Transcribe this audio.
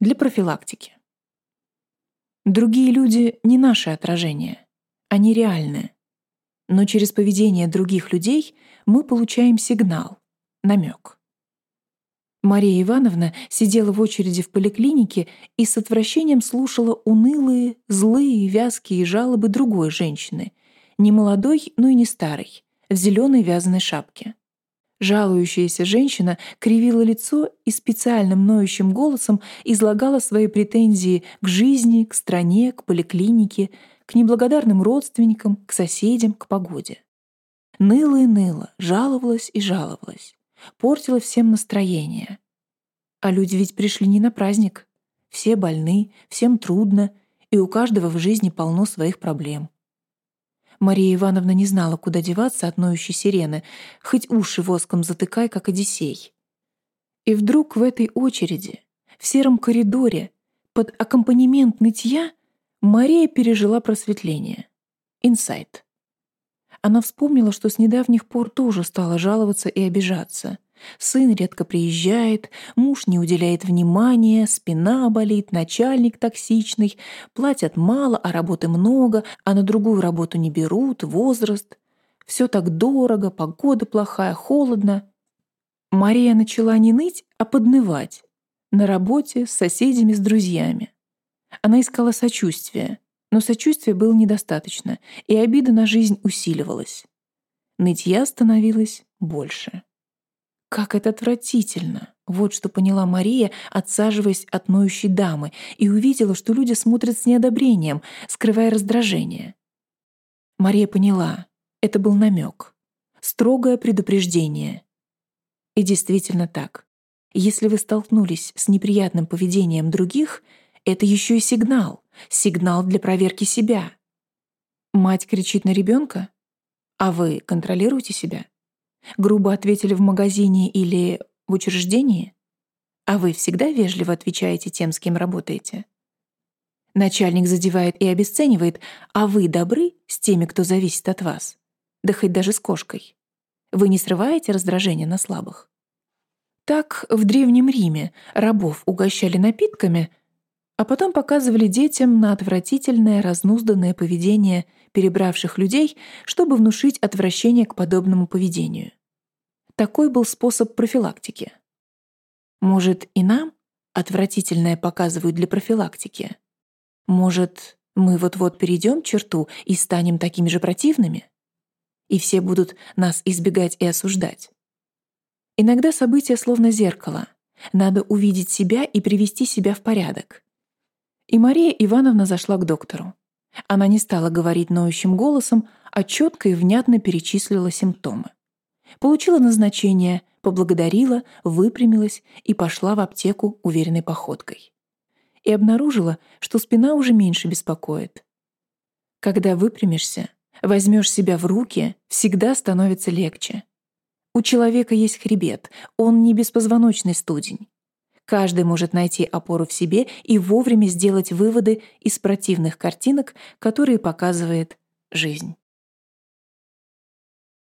для профилактики. Другие люди — не наше отражение, они реальные. Но через поведение других людей мы получаем сигнал, намек. Мария Ивановна сидела в очереди в поликлинике и с отвращением слушала унылые, злые, вязкие жалобы другой женщины, не молодой, но и не старой, в зеленой вязаной шапке. Жалующаяся женщина кривила лицо и специальным ноющим голосом излагала свои претензии к жизни, к стране, к поликлинике, к неблагодарным родственникам, к соседям, к погоде. Ныла и ныла, жаловалась и жаловалась портила всем настроение. А люди ведь пришли не на праздник. Все больны, всем трудно, и у каждого в жизни полно своих проблем. Мария Ивановна не знала, куда деваться от ноющей сирены, хоть уши воском затыкай, как Одиссей. И вдруг в этой очереди, в сером коридоре, под аккомпанемент нытья, Мария пережила просветление. Инсайт. Она вспомнила, что с недавних пор тоже стала жаловаться и обижаться. Сын редко приезжает, муж не уделяет внимания, спина болит, начальник токсичный, платят мало, а работы много, а на другую работу не берут, возраст. Все так дорого, погода плохая, холодно. Мария начала не ныть, а поднывать. На работе, с соседями, с друзьями. Она искала сочувствия. Но сочувствия было недостаточно, и обида на жизнь усиливалась. Нытья становилось больше. Как это отвратительно! Вот что поняла Мария, отсаживаясь от ноющей дамы, и увидела, что люди смотрят с неодобрением, скрывая раздражение. Мария поняла, это был намек, строгое предупреждение. И действительно так. Если вы столкнулись с неприятным поведением других, это еще и сигнал, сигнал для проверки себя. Мать кричит на ребенка, а вы контролируете себя? Грубо ответили в магазине или в учреждении? А вы всегда вежливо отвечаете тем, с кем работаете? Начальник задевает и обесценивает, а вы добры с теми, кто зависит от вас? Да хоть даже с кошкой. Вы не срываете раздражение на слабых? Так в Древнем Риме рабов угощали напитками, а потом показывали детям на отвратительное разнузданное поведение перебравших людей, чтобы внушить отвращение к подобному поведению. Такой был способ профилактики. Может, и нам отвратительное показывают для профилактики? Может, мы вот-вот перейдем черту и станем такими же противными? И все будут нас избегать и осуждать? Иногда события словно зеркало. Надо увидеть себя и привести себя в порядок. И Мария Ивановна зашла к доктору. Она не стала говорить ноющим голосом, а четко и внятно перечислила симптомы. Получила назначение, поблагодарила, выпрямилась и пошла в аптеку уверенной походкой. И обнаружила, что спина уже меньше беспокоит. Когда выпрямишься, возьмешь себя в руки, всегда становится легче. У человека есть хребет, он не беспозвоночный студень. Каждый может найти опору в себе и вовремя сделать выводы из противных картинок, которые показывает жизнь.